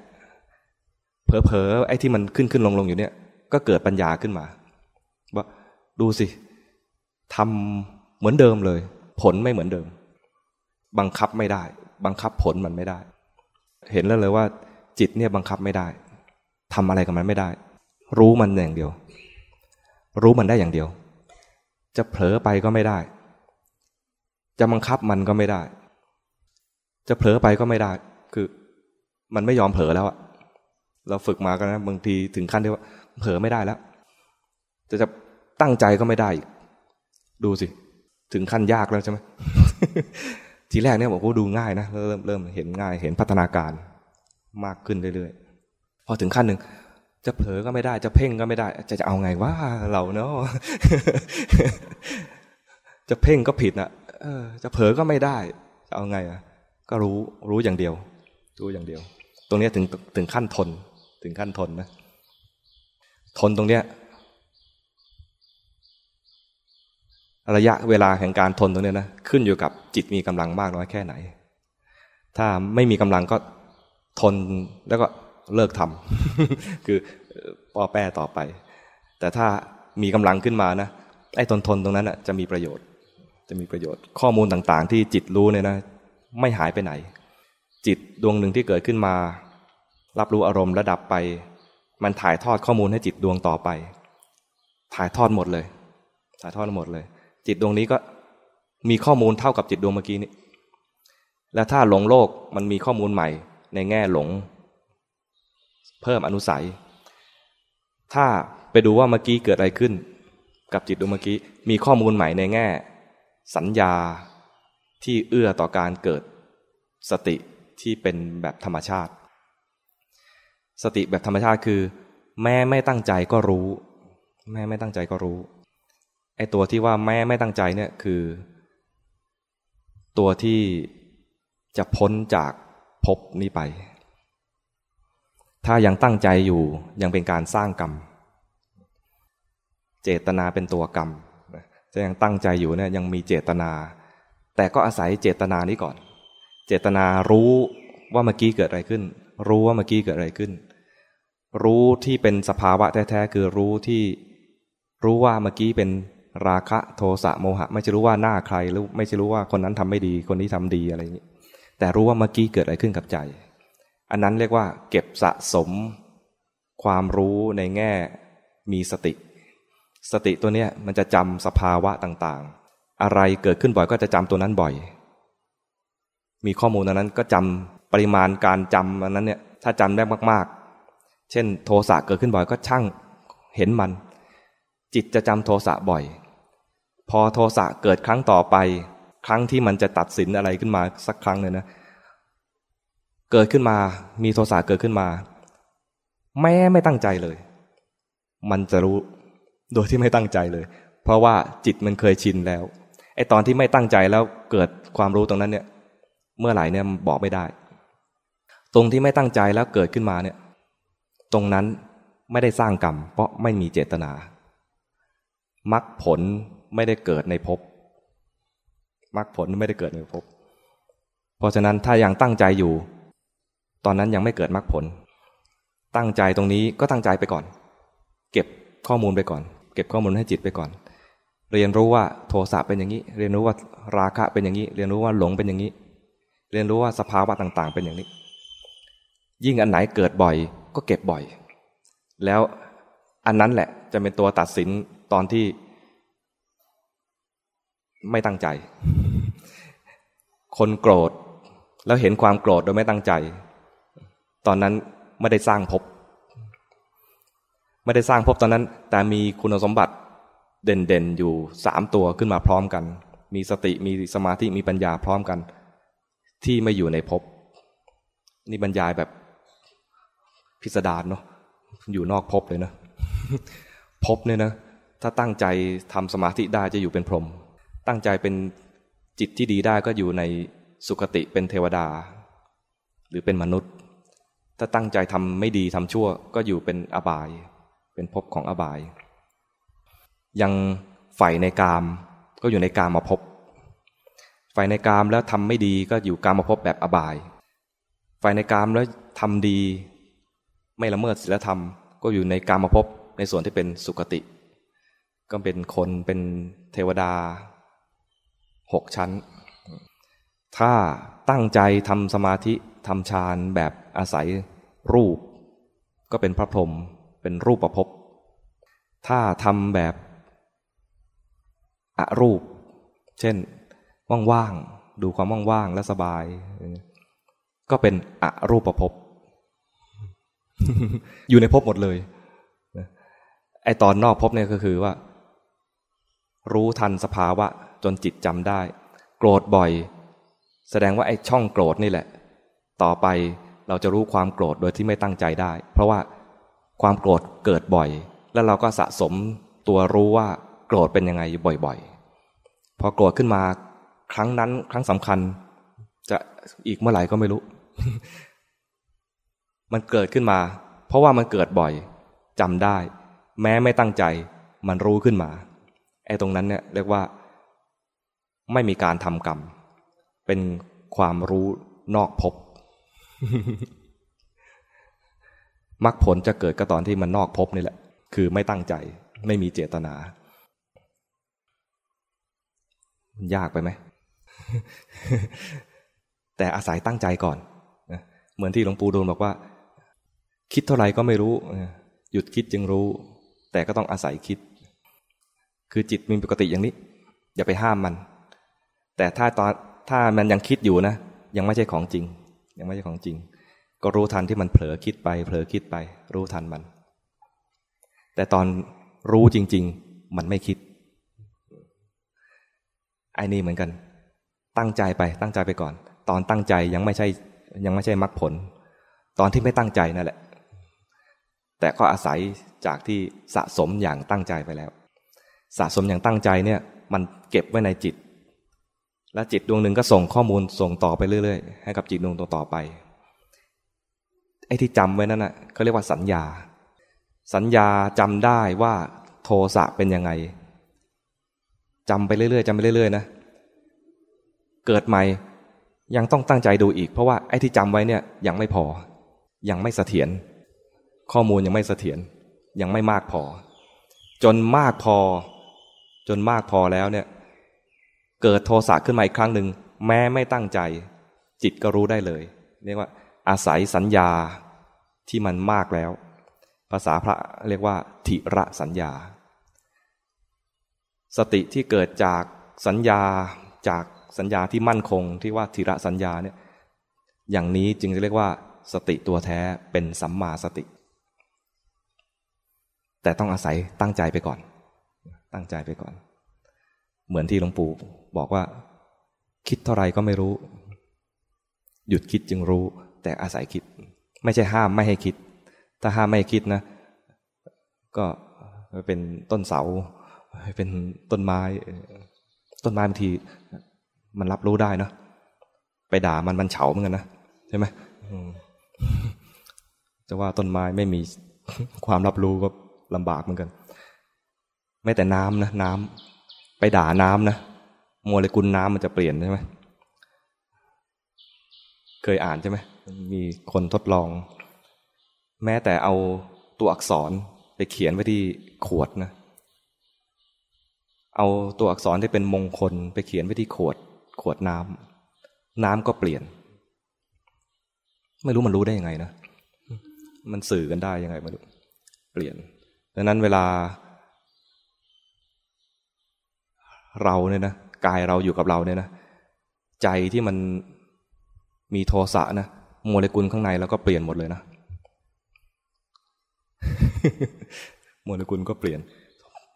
เผลอๆไอ้ที่มันขึ้นขึ้นลงลงอยู่เนี่ย ก็เกิดปัญญาขึ้นมาว่าดูสิทำเหมือนเดิมเลย ผลไม่เหมือนเดิม บังคับไม่ได้ บังคับผลมันไม่ได้ เห็นแล้วเลยว่า จิตเนี่ยบังคับไม่ได้ทำอะไรกับมันไม่ได้ รู้มันอย่างเดียว รู้มันได้อย่างเดียว จะเผลอไปก็ไม่ได้ จะบังคับมันก็ไม่ได้ จะเผลอไปก็ไม่ได้ คือมันไม่ยอมเผลอแล้วอะเราฝึกมากันนะบางทีถึงขั้นที่ว่า เผลอไม่ได้แล้ว จะจะตั้งใจก็ไม่ได้ดูสิ ถึงขั้นยากแล้วใช่ไหมทีแรกเนี่ยบอกว่าดูง่ายนะเริ่มเริ่มเห็นง่ายเห็นพัฒนาการ มากขึ้นเรื่อยๆ พอถึงขั้นหนึ่งจะเผลอก็ไม่ได้ จะเพ่งก็ไม่ได้ จะจะเอาไงว่าเราเนาะจะเพ่งก็ผิดนะเออ จะเผลอก็ไม่ได้จะเอาไงอะ ก็รู้รู้อย่างเดียว รู้อย่างเดียว ตรงนี้ถึงถึงขั้นทน ถึงขั้นทนนะ ทนตรงเนี้ยระยะเวลาแห่งการทนตรงนี้นะขึ้นอยู่กับจิตมีกำลังมากน้อยแค่ไหน ถ้าไม่มีกำลังก็ ทนแล้วก็เลิกทำคือป้อแป้ต่อไป แต่ถ้ามีกำลังขึ้นมานะไอ้ทนทนตรงนั้นอะจะมีประโยชน์ จะมีประโยชน์ ข้อมูลต่างๆ ที่จิตรู้เนี่ยนะ ไม่หายไปไหน จิตดวงหนึ่งที่เกิดขึ้นมา รับรู้อารมณ์ระดับไป มันถ่ายทอดข้อมูลให้จิตดวงต่อไป ถ่ายทอดหมดเลย ถ่ายทอดหมดเลย จิตดวงนี้ก็มีข้อมูลเท่ากับจิตดวงเมื่อกี้นี้แล้วถ้าหลงโลกมันมีข้อมูลใหม่ ในแง่หลง เพิ่มอนุสัย ถ้าไปดูว่าเมื่อกี้เกิดอะไรขึ้น กับจิตดวงเมื่อกี้มีข้อมูลใหม่ในแง่ สัญญาที่เอื้อต่อการเกิดสติที่เป็นแบบธรรมชาติ สติแบบธรรมชาติคือ แม้ไม่ตั้งใจก็รู้ แม้ไม่ตั้งใจก็รู้ไอตัวที่ว่าแม้ไม่ตั้งใจเนี่ยคือ ตัวที่จะพ้นจาก ภพนี้ไป ถ้ายังตั้งใจอยู่ยังเป็นการสร้างกรรม เจตนาเป็นตัวกรรมจะยังตั้งใจอยู่เนี่ยยังมีเจตนา แต่ก็อาศัยเจตนานี้ก่อน เจตนารู้ว่าเมื่อกี้เกิดอะไรขึ้น รู้ว่าเมื่อกี้เกิดอะไรขึ้น รู้ที่เป็นสภาวะแท้ๆคือรู้ที่รู้ว่าเมื่อกี้เป็นราคะโทสะโมหะ ไม่ใช่รู้ว่าหน้าใครหรือไม่ใช่รู้ว่าคนนั้นทำไม่ดี คนนี้ทำดีอะไรอย่างนี้ แต่รู้ว่าเมื่อกี้เกิดอะไรขึ้นกับใจ อันนั้นเรียกว่าเก็บสะสม ความรู้ในแง่มีสติ สติตัวเนี้ยมันจะจำสภาวะต่างๆ อะไรเกิดขึ้นบ่อยก็จะจำตัวนั้นบ่อย มีข้อมูลนั้นก็จำปริมาณการจำอันนั้นเนี่ยถ้าจำได้มากๆ เช่น โทสะเกิดขึ้นบ่อยก็ช่างเห็นมัน จิตจะจำโทสะบ่อย พอโทสะเกิดครั้งต่อไป ครั้งที่มันจะตัดสินอะไรขึ้นมาสักครั้งเนี่ยนะ เกิดขึ้นมา มีโทสะเกิดขึ้นมา แม้ไม่ตั้งใจเลย มันจะรู้โดยที่ไม่ตั้งใจเลย เพราะว่าจิตมันเคยชินแล้ว ไอ้ตอนที่ไม่ตั้งใจแล้วเกิดความรู้ตรงนั้นเนี่ย เมื่อไหร่เนี่ยบอกไม่ได้ ตรงที่ไม่ตั้งใจแล้วเกิดขึ้นมาเนี่ย ตรงนั้นไม่ได้สร้างกรรม เพราะไม่มีเจตนามรรคผลไม่ได้เกิดในภพ มรรคผลไม่ได้เกิดในภพเพราะฉะนั้นถ้ายังตั้งใจอยู่ ตอนนั้นยังไม่เกิดมรรคผล ตั้งใจตรงนี้ก็ตั้งใจไปก่อน เก็บข้อมูลไปก่อน เก็บข้อมูลให้จิตไปก่อน เรียนรู้ว่าโทสะเป็นอย่างนี้ เรียนรู้ว่าราคะเป็นอย่างนี้ เรียนรู้ว่าหลงเป็นอย่างนี้ เรียนรู้ว่าสภาวะต่าง ๆ เป็นอย่างนี้ ยิ่งอันไหนเกิดบ่อย ก็เก็บบ่อย แล้วอันนั้นแหละจะเป็นตัวตัดสินตอนที่ไม่ตั้งใจ คนโกรธ แล้วเห็นความโกรธโดยไม่ตั้งใจ ตอนนั้นไม่ได้สร้างภพไม่ได้สร้างภพตอนนั้น แต่มีคุณสมบัติเด่นๆอยู่สามตัวขึ้นมาพร้อมกัน มีสติมีสมาธิมีปัญญาพร้อมกัน ที่ไม่อยู่ในภพนี่บรรยายแบบพิสดารเนาะอยู่นอกภพเลยนะภพเนี่ยนะถ้าตั้งใจทำสมาธิได้จะอยู่เป็นพรหมตั้งใจเป็น จิตที่ดีได้ก็อยู่ในสุคติเป็นเทวดา หรือเป็นมนุษย์ ถ้าตั้งใจทำไม่ดีทำชั่วก็อยู่เป็นอบาย เป็นภพของอบาย ยังใฝ่ในกามก็อยู่ในกามมาพบใฝ่ในกามแล้วทำไม่ดีก็อยู่กามมาพบแบบอบายใฝ่ในกามแล้วทำดี ไม่ละเมิดศีลธรรม ก็อยู่ในกามมาพบในส่วนที่เป็นสุคติ ก็เป็นคนเป็นเทวดา หกชั้น ถ้าตั้งใจทำสมาธิทำฌานแบบอาศัยรูป ก็เป็นพระพรหมเป็นรูปประพบถ้าทำแบบอรูป เช่น ว่างๆ ดูความว่างๆ และสบาย ก็เป็นอรูปประพบอยู่ในภพหมดเลย ไอตอนนอกภพเนี่ยก็คือว่า รู้ทันสภาวะ จนจิตจำได้ โกรธบ่อย แสดงว่าไอ้ช่องโกรธนี่แหละ ต่อไปเราจะรู้ความโกรธโดยที่ไม่ตั้งใจได้ เพราะว่าความโกรธเกิดบ่อย แล้วเราก็สะสมตัวรู้ว่าโกรธเป็นยังไงบ่อยๆ พอโกรธขึ้นมาครั้งนั้นครั้งสำคัญ จะอีกเมื่อไหร่ก็ไม่รู้ มันเกิดขึ้นมา เพราะว่ามันเกิดบ่อยจำได้ แม้ไม่ตั้งใจ มันรู้ขึ้นมาไอ้ตรงนั้นเนี่ยเรียกว่า ไม่มีการทำกรรม เป็นความรู้นอกภพมรรคผลจะเกิดก็ตอนที่มันนอกภพนี่แหละ คือไม่ตั้งใจ ไม่มีเจตนา ยากไปไหม แต่อาศัยตั้งใจก่อน เหมือนที่หลวงปู่ดูลบอกว่า คิดเท่าไหร่ก็ไม่รู้ หยุดคิดจึงรู้ แต่ก็ต้องอาศัยคิด คือจิตมีปกติอย่างนี้ อย่าไปห้ามมัน แต่ถ้าตอนถ้ามันยังคิดอยู่นะ ยังไม่ใช่ของจริง ยังไม่ใช่ของจริง ก็รู้ทันที่มันเผลอคิดไป เผลอคิดไป รู้ทันมัน แต่ตอนรู้จริง ๆ มันไม่คิดไอ้นี่เหมือนกัน ตั้งใจไป ตั้งใจไปก่อน ตอนตั้งใจยังไม่ใช่ ยังไม่ใช่มรรคผล ตอนที่ไม่ตั้งใจนั่นแหละ แต่ก็อาศัยจากที่สะสมอย่างตั้งใจไปแล้ว สะสมอย่างตั้งใจเนี่ย มันเก็บไว้ในจิต และจิตดวงหนึ่งก็ส่งข้อมูลส่งต่อไปเรื่อยๆ ให้กับจิตดวงต่อไป ไอ้ที่จำไว้นั่นน่ะเขาเรียกว่าสัญญา สัญญาจำได้ว่าโทสะเป็นยังไงจำไปเรื่อยๆจำไปเรื่อยๆนะเกิดใหม่ยังต้องตั้งใจดูอีก เพราะว่าไอ้ที่จำไว้เนี่ยยังไม่พอ ยังไม่เสถียรข้อมูลยังไม่เสถียรยังไม่มากพอ จนมากพอ จนมากพอแล้วเนี่ย เกิดโทสะขึ้นมาอีกครั้งหนึ่งแม้ไม่ตั้งใจ จิตก็รู้ได้เลย เรียกว่า อาศัยสัญญาที่มันมากแล้ว ภาษาพระเรียกว่าทิระสัญญา สติที่เกิดจากสัญญาจากสัญญาที่มั่นคงที่ว่าทิระสัญญาเนี่ยอย่างนี้จึงเรียกว่า สติตัวแท้เป็นสัมมาสติ แต่ต้องอาศัยตั้งใจไปก่อน ตั้งใจไปก่อน เหมือนที่หลวงปู่บอกว่า คิดเท่าไรก็ไม่รู้ หยุดคิดจึงรู้ แต่อาศัยคิด ไม่ใช่ห้ามไม่ให้คิด ถ้าห้ามไม่ให้คิดนะ ก็เป็นต้นเสา เป็นต้นไม้ ต้นไม้บางที มันรับรู้ได้เนาะไปด่ามันมันเฉาเหมือนกันนะใช่ไหมจะว่าต้นไม้ไม่มีความรับรู้ก็ลำบากเหมือนกัน ไม่แต่น้ำนะน้ำ ไปด่าน้ำนะโมเลกุลน้ำมันจะเปลี่ยนใช่ไหมเคยอ่านใช่ไหมมีคนทดลอง แม้แต่เอาตัวอักษรไปเขียนไว้ที่ขวดนะ เอาตัวอักษรที่เป็นมงคลไปเขียนไว้ที่ขวด ขวดน้ำน้ำก็เปลี่ยน ไม่รู้มันรู้ได้ยังไงนะมันสื่อกันได้ยังไงไม่รู้เปลี่ยนดังนั้นเวลา เราเนี่ยนะกายเราอยู่กับเราเนี่ยนะใจที่มันมีโทสะนะโมเลกุลข้างในแล้วก็เปลี่ยนหมดเลยนะโมเลกุลก็เปลี่ยน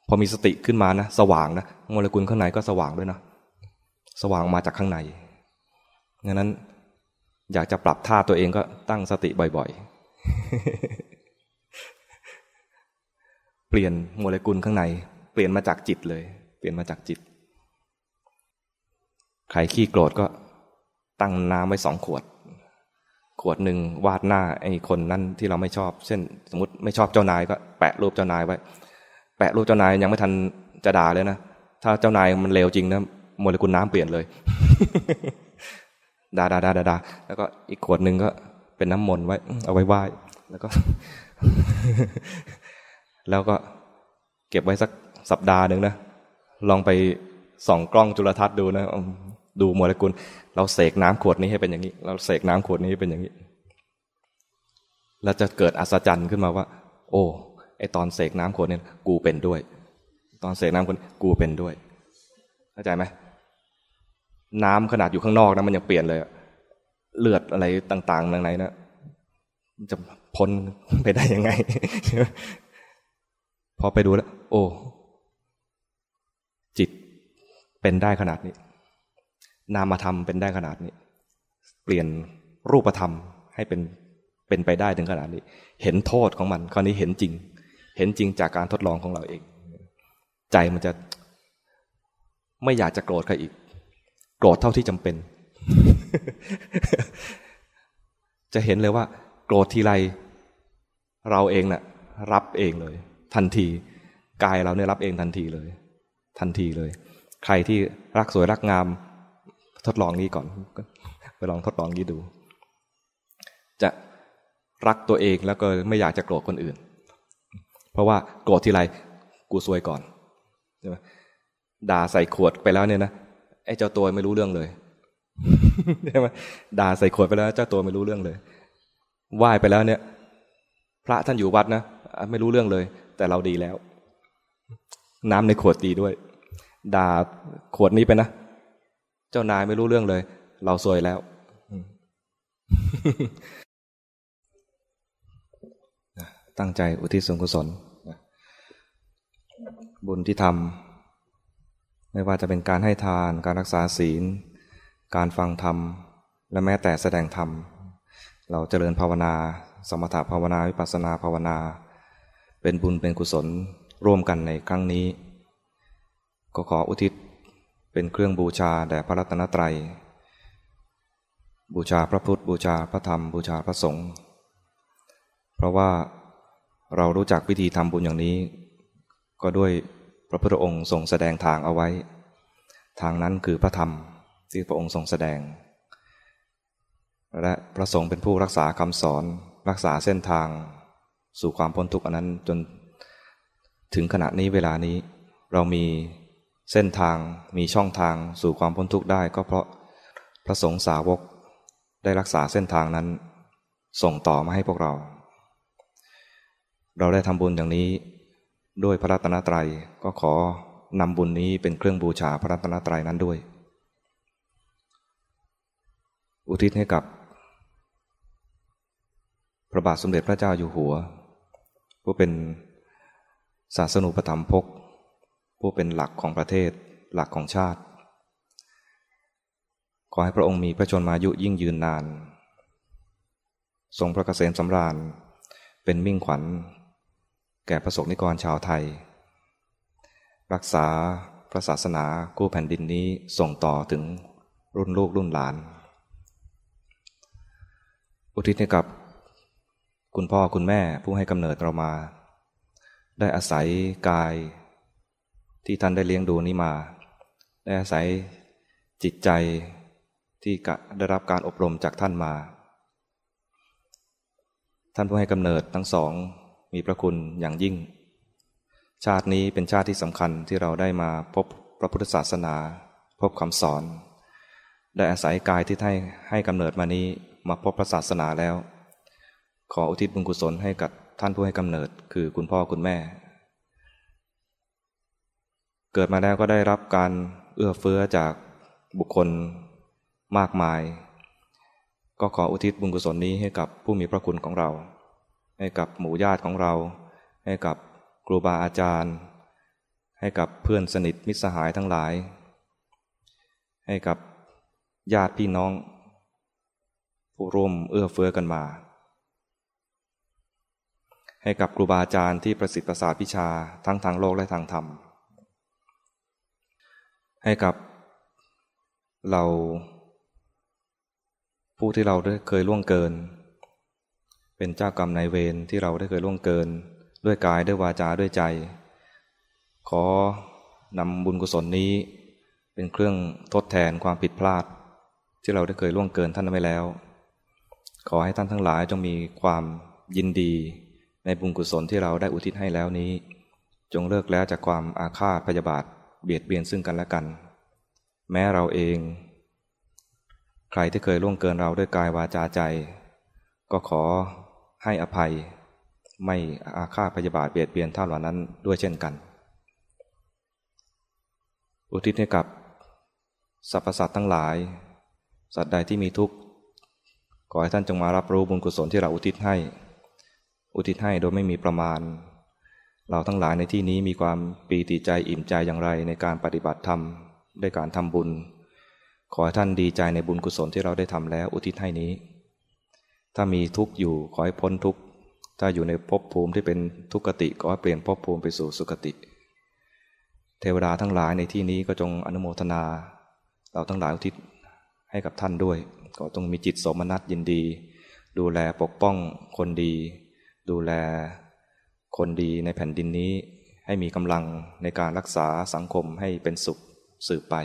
พอมีสติขึ้นมานะสว่างนะโมเลกุลข้างในก็สว่างด้วยนะสว่างมาจากข้างในดังนั้น อยากจะปรับท่าตัวเองก็ตั้งสติบ่อยๆ เปลี่ยนโมเลกุลข้างใน เปลี่ยนมาจากจิตเลย เปลี่ยนมาจากจิต ใครขี้โกรธก็ตั้งน้ำไว้สองขวด ขวดหนึ่งวาดหน้าไอ้คนนั้นที่เราไม่ชอบ เช่น สมมติไม่ชอบเจ้านายก็แปะรูปเจ้านายไว้ แปะรูปเจ้านายยังไม่ทันจะด่าเลยนะ ถ้าเจ้านายมันเลวจริงนะโมเลกุลน้ำเปลี่ยนเลยด่าด่าด่าด่าแล้วก็อีกขวดหนึ่งก็เป็นน้ำมนต์ไว้ เอาไว้ไหว้ แล้วก็ แล้วก็เก็บไว้สักสัปดาห์หนึ่งนะ ลองไปส่องกล้องจุลทรรศน์ดูนะ ดูโมเลกุล เราเสกน้ำขวดนี้ให้เป็นอย่างนี้ เราเสกน้ำขวดนี้ให้เป็นอย่างนี้ แล้วจะเกิดอัศจรรย์ขึ้นมาว่า โอ้ไอตอนเสกน้ำขวดนี้กูเป็นด้วย ตอนเสกน้ำขวดกูเป็นด้วยเข้าใจไหมน้ำขนาดอยู่ข้างนอกนะมันยังเปลี่ยนเลยเลือดอะไรต่างๆในนะจะพ้นไปได้ยังไง พอไปดูแล้ว โอ้ จิตเป็นได้ขนาดนี้ นามธรรมเป็นได้ขนาดนี้ เปลี่ยนรูปธรรมให้เป็นเป็นไปได้ถึงขนาดนี้ เห็นโทษของมันคราวนี้เห็นจริง เห็นจริงจากการทดลองของเราเอง ใจมันจะไม่อยากจะโกรธใครอีก โกรธเท่าที่จำเป็น จะเห็นเลยว่า โกรธทีไรเราเองนะ่ะ รับเองเลย ทันทีกายเราเนี่ยรับเองทันทีเลย ทันทีเลย ใครที่รักสวยรักงาม ทดลองนี้ก่อนไปลองทดลองนี้ดู จะรักตัวเองแล้วก็ไม่อยากจะโกรธคนอื่น เพราะว่าโกรธทีไรกูซวยก่อนใช่ไหมด่าใส่ขวดไปแล้วเนี่ยนะไอ้เจ้าตัวไม่รู้เรื่องเลยใช่ไหมด่าใส่ขวดไปแล้ว เจ้าตัวไม่รู้เรื่องเลยไหว้ไปแล้วเนี่ย พระท่านอยู่วัดนะไม่รู้เรื่องเลย แต่เราดีแล้ว น้ำในขวดดีด้วย ด่าขวดนี้ไปนะ เจ้านายไม่รู้เรื่องเลย เราซวยแล้วตั้งใจอุทิศส่วนกุศลบุญที่ทำไม่ว่าจะเป็นการให้ทาน การรักษาศีล การฟังธรรม และแม้แต่แสดงธรรม เราเจริญภาวนา สมถภาวนาวิปัสสนาภาวนา เป็นบุญเป็นกุศลร่วมกันในครั้งนี้ ก็ขออุทิศ เป็นเครื่องบูชาแด่พระรัตนตรัย บูชาพระพุทธ บูชาพระธรรม บูชาพระสงฆ์เพราะว่าเรารู้จักวิธีทำบุญอย่างนี้ ก็ด้วยพระพุทธองค์ทรงแสดงทางเอาไว้ ทางนั้นคือพระธรรมที่พระองค์ทรงแสดง และพระสงฆ์เป็นผู้รักษาคำสอนรักษาเส้นทางสู่ความพ้นทุกข์อันนั้นจนถึงขณะนี้เวลานี้เรามี เส้นทางมีช่องทางสู่ความพ้นทุกข์ได้ก็เพราะพระสงฆ์สาวกได้รักษาเส้นทางนั้น ส่งต่อมาให้พวกเรา เราได้ทำบุญอย่างนี้ ด้วยพระรัตนตรัยก็ขอนำบุญนี้เป็นเครื่องบูชาพระรัตนตรัยนั้นด้วย อุทิศให้กับ พระบาทสมเด็จพระเจ้าอยู่หัว ผู้เป็นศาสนูปธรรมภก ผู้เป็นหลักของประเทศ หลักของชาติ ขอให้พระองค์มีพระชนมายุยิ่งยืนนาน ทรงพระเกษมสำราญ เป็นมิ่งขวัญ แก่ประสบนิกรชาวไทย รักษาพระศาสนากู้แผ่นดินนี้ส่งต่อถึงรุ่นลูกรุ่นหลาน อุทิศให้กับคุณพ่อคุณแม่ผู้ให้กำเนิดเรามา ได้อาศัยกาย ที่ท่านได้เลี้ยงดูนี้มาได้อาศัยจิตใจที่ได้รับการอบรมจากท่านมา ท่านผู้ให้กำเนิดทั้งสองมีพระคุณอย่างยิ่ง ชาตินี้เป็นชาติที่สำคัญที่เราได้มาพบพระพุทธศาสนา พบคำสอน ได้อาศัยกายที่ให้ให้กำเนิดมานี้มาพบพระศาสนาแล้ว ขออุทิศบุญกุศลให้กับท่านผู้ให้กำเนิด คือคุณพ่อคุณแม่ กิดมาแล้วก็ได้รับการเอื้อเฟื้อจากบุคคลมากมาย ก็ขออุทิศบุญกุศลนี้ให้กับผู้มีพระคุณของเรา ให้กับหมู่ญาติของเรา ให้กับครูบาอาจารย์ ให้กับเพื่อนสนิทมิตรสหายทั้งหลาย ให้กับญาติพี่น้อง ผู้ร่วมเอื้อเฟื้อกันมา ให้กับครูบาอาจารย์ที่ประสิทธิ์ประสาทพิชาทั้งทางโลกและทางธรรม ให้กับเราผู้ที่เราได้เคยล่วงเกิน เป็นเจ้ากรรมนายเวรที่เราได้เคยล่วงเกิน ด้วยกายด้วยวาจาด้วยใจ ขอนำบุญกุศลนี้ เป็นเครื่องทดแทนความผิดพลาด ที่เราได้เคยล่วงเกินท่านไว้แล้ว ขอให้ท่านทั้งหลายจงมีความยินดีในบุญกุศลที่เราได้อุทิศให้แล้วนี้ จงเลิกแล้วจากความอาฆาตพยาบาท เบียดเบียนซึ่งกันและกัน แม้เราเอง ใครที่เคยล่วงเกินเราด้วยกายวาจาใจ ก็ขอให้อภัย ไม่อาฆาตพยาบาทเบียดเบียนท่านเหล่านั้นด้วยเช่นกัน อุทิศให้กับสรรพสัตว์ทั้งหลาย สัตว์ใดที่มีทุกข์ ขอให้ท่านจงมารับรู้บุญกุศลที่เราอุทิศให้ อุทิศให้โดยไม่มีประมาณ เราทั้งหลายในที่นี้มีความปีติใจอิ่มใจอย่างไรในการปฏิบัติธรรมด้วยการทำบุญ ขอให้ท่านดีใจในบุญกุศลที่เราได้ทำแล้วอุทิศให้นี้ ถ้ามีทุกข์อยู่ขอให้พ้นทุกข์ถ้าอยู่ในภพภูมิที่เป็นทุกขติก็ให้เปลี่ยนภพภูมิไปสู่สุขติ เทวดาทั้งหลายในที่นี้ก็จงอนุโมทนา เราทั้งหลายอุทิศให้กับท่านด้วย ก็ต้องมีจิตสมนัตยินดี ดูแลปกป้องคนดี ดูแล คนดีในแผ่นดินนี้ให้มีกำลังในการรักษาสังคมให้เป็นสุขสืบไป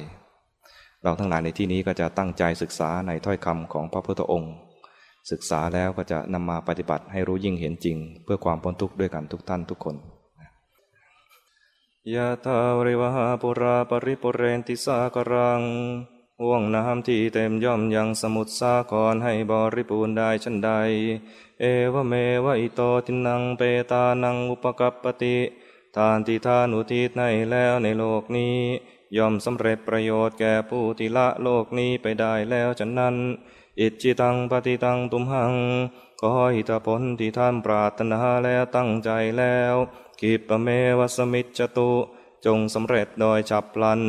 เราทั้งหลายในที่นี้ก็จะตั้งใจศึกษาในถ้อยคำของพระพุทธองค์ ศึกษาแล้วก็จะนำมาปฏิบัติให้รู้ยิ่งเห็นจริง เพื่อความพ้นทุกข์ด้วยกันทุกท่านทุกคนยะทาวริวหาปุราปริปุเรนติสากรัง ห่วงน้ำที่เต็มย่อมยังสมุทรสาครให้บริบูรณ์ได้ชันใด เอวเมวะอิโตทินังเปตานังอุปกัปปติ ทานที่ทานอุทิศในแล้วในโลกนี้ ย่อมสำเร็จประโยชน์แก่ผู้ที่ละโลกนี้ไปได้แล้วฉะนั้น อิจิตังปฏิตังตุมหังขอหิตผลที่ท่านปรารถนาแล้วตั้งใจแล้วกิปเมวสมิจจตุ จงสำเร็จโดยฉับพลัน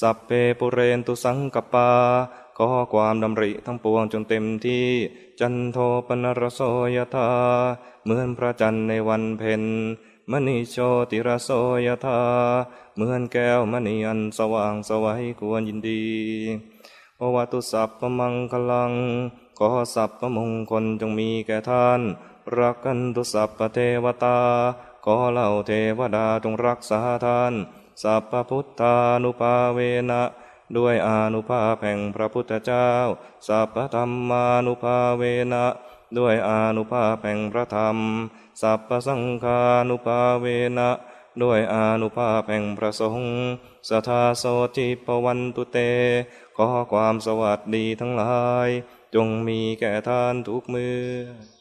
สัพเพปุเรนตุสังกปาขอความดำริทั้งปวงจนเต็มที่ จันโทปนรโสยธาเหมือนพระจันทร์ในวันเพ็ญมณีโชติรโสยธาเหมือนแก้วมณีอันสว่างสวัยควรยินดีโอวัตุสัพพมังคลังขอสัพพมงคลจงมีแก่ท่าน รักกันตุสัพพเทวตาขอเหล่าเทวดาจงรักษาท่าน สัพพพุทธานุภาเวนะด้วยอานุภาพแห่งพระพุทธเจ้า สัพพธรรมานุภาเวนะด้วยอานุภาพแห่งพระธรรม สัพพสังฆานุภาเวนะด้วยอานุภาพแห่งพระสงฆ์สทาโสจิปวันตุเต ขอความสวัสดีทั้งหลาย จงมีแก่ท่านทุกมือ